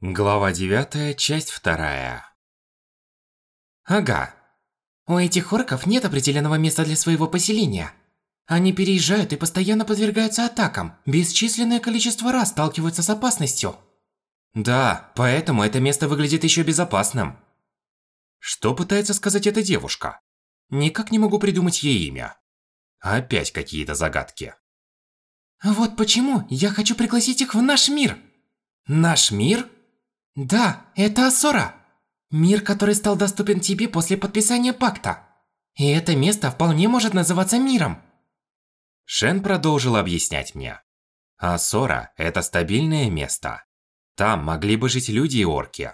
Глава 9, часть 2. Ага. У этих орков нет определенного места для своего поселения. Они переезжают и постоянно подвергаются атакам, бесчисленное количество раз сталкиваются с опасностью. Да, поэтому это место выглядит еще безопасным. Что пытается сказать эта девушка? Никак не могу придумать ей имя. Опять какие-то загадки. Вот почему я хочу пригласить их в наш мир. Наш мир? Да, это Асора. Мир, который стал доступен тебе после подписания пакта. И это место вполне может называться миром. Шен продолжил объяснять мне. Асора – это стабильное место. Там могли бы жить люди и орки.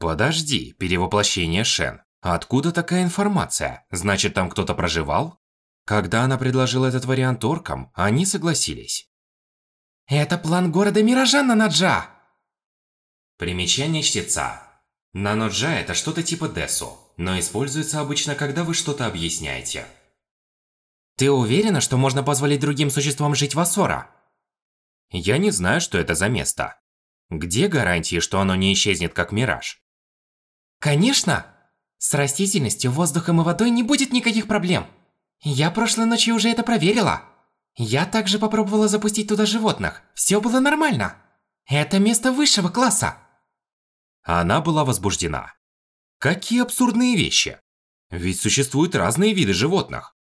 Подожди, перевоплощение Шен. Откуда такая информация? Значит, там кто-то проживал? Когда она предложила этот вариант оркам, они согласились. Это план города Миража на Наджа. Примечание чтеца. Наноджа – это что-то типа Десу, но используется обычно, когда вы что-то объясняете. Ты уверена, что можно позволить другим существам жить в Асора? Я не знаю, что это за место. Где гарантии, что оно не исчезнет как мираж? Конечно! С растительностью, воздухом и водой не будет никаких проблем. Я прошлой ночью уже это проверила. Я также попробовала запустить туда животных. Все было нормально. Это место высшего класса. Она была возбуждена. Какие абсурдные вещи. Ведь существуют разные виды животных.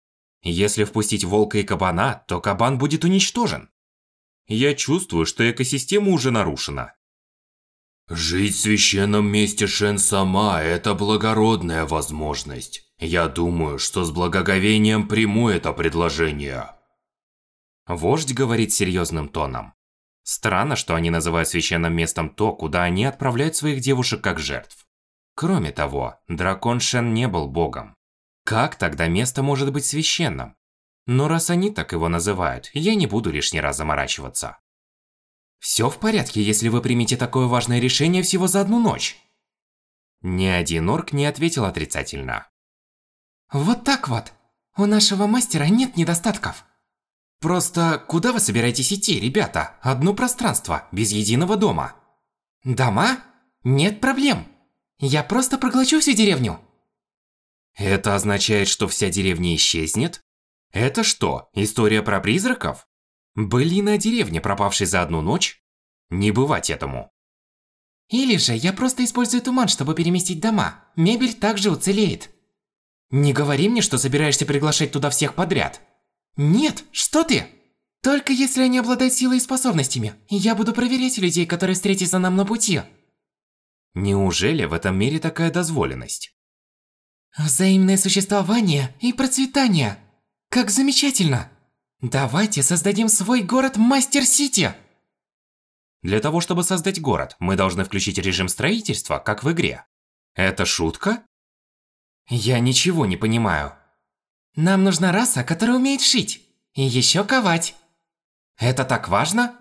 Если впустить волка и кабана, то кабан будет уничтожен. Я чувствую, что экосистема уже нарушена. Жить в священном месте Шен сама – это благородная возможность. Я думаю, что с благоговением приму это предложение. Вождь говорит серьезным тоном. Странно, что они называют священным местом то, куда они отправляют своих девушек как жертв. Кроме того, дракон Шен не был богом. Как тогда место может быть священным? Но раз они так его называют, я не буду лишний раз заморачиваться. Все в порядке, если вы примете такое важное решение всего за одну ночь. Ни один орк не ответил отрицательно. Вот так вот. У нашего мастера нет недостатков. Просто куда вы собираетесь идти, ребята? Одно пространство, без единого дома. Дома? Нет проблем. Я просто проглочу всю деревню. Это означает, что вся деревня исчезнет? Это что, история про призраков? Былина деревни, пропавшей за одну ночь? Не бывать этому. Или же я просто использую туман, чтобы переместить дома. Мебель также уцелеет. Не говори мне, что собираешься приглашать туда всех подряд. Нет, что ты? Только если они обладают силой и способностями. Я буду проверять людей, которые встретятся нам на пути. Неужели в этом мире такая дозволенность? Взаимное существование и процветание. Как замечательно. Давайте создадим свой город Мастер-Сити. Для того, чтобы создать город, мы должны включить режим строительства, как в игре. Это шутка? Я ничего не понимаю. Нам нужна раса, которая умеет шить. И еще ковать. Это так важно?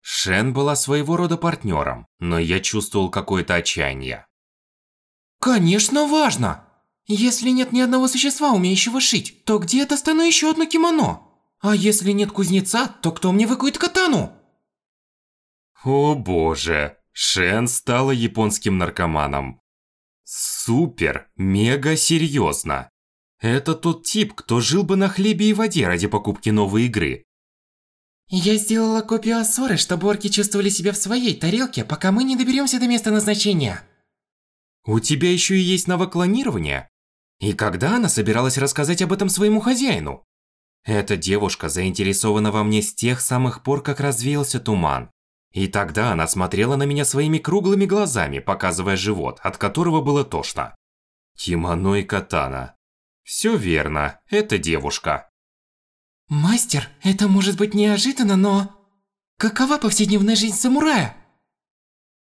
Шен была своего рода партнером, но я чувствовал какое-то отчаяние. Конечно важно! Если нет ни одного существа, умеющего шить, то где я достану еще одно кимоно? А если нет кузнеца, то кто мне выкует катану? О боже, Шен стала японским наркоманом. Супер, мега серьезно. Это тот тип, кто жил бы на хлебе и воде ради покупки новой игры. Я сделала копию Ассоры, чтобы орки чувствовали себя в своей тарелке, пока мы не доберемся до места назначения. У тебя еще и есть навык клонирования? И когда она собиралась рассказать об этом своему хозяину? Эта девушка заинтересована во мне с тех самых пор, как развеялся туман. И тогда она смотрела на меня своими круглыми глазами, показывая живот, от которого было тошно. Кимоно и катана. Все верно, это девушка. Мастер, это может быть неожиданно, но... Какова повседневная жизнь самурая?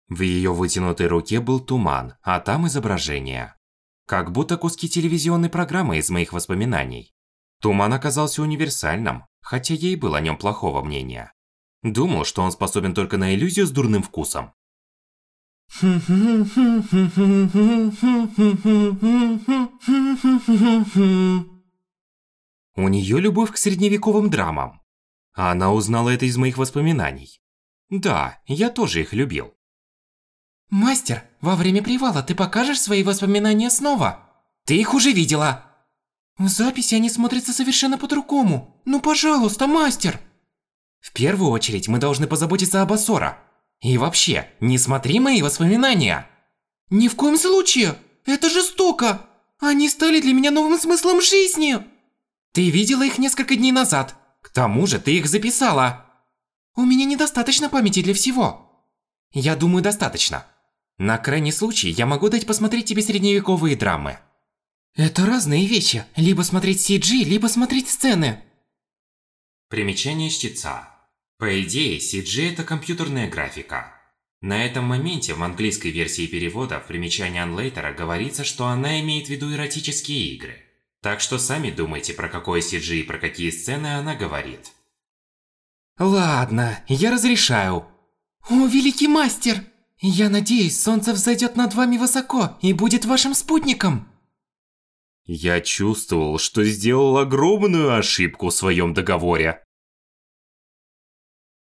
В ее вытянутой руке был туман, а там изображение. Как будто куски телевизионной программы из моих воспоминаний. Туман оказался универсальным, хотя ей было о нем плохого мнения. Думал, что он способен только на иллюзию с дурным вкусом. У нее любовь к средневековым драмам. Она узнала это из моих воспоминаний. Да, я тоже их любил. Мастер, во время привала ты покажешь свои воспоминания снова? Ты их уже видела. В записи они смотрятся совершенно по-другому. Ну, пожалуйста, мастер. В первую очередь мы должны позаботиться об Асора. И вообще, не смотри мои воспоминания. Ни в коем случае. Это жестоко. Они стали для меня новым смыслом жизни. Ты видела их несколько дней назад. К тому же ты их записала. У меня недостаточно памяти для всего. Я думаю, достаточно. На крайний случай я могу дать посмотреть тебе средневековые драмы. Это разные вещи. Либо смотреть CG, либо смотреть сцены. Примечание чтеца. По идее, CG это компьютерная графика. На этом моменте в английской версии перевода в примечании Анлейтера говорится, что она имеет в виду эротические игры. Так что сами думайте, про какое CG и про какие сцены она говорит. Ладно, я разрешаю. О, великий мастер! Я надеюсь, солнце взойдет над вами высоко и будет вашим спутником. Я чувствовал, что сделал огромную ошибку в своем договоре.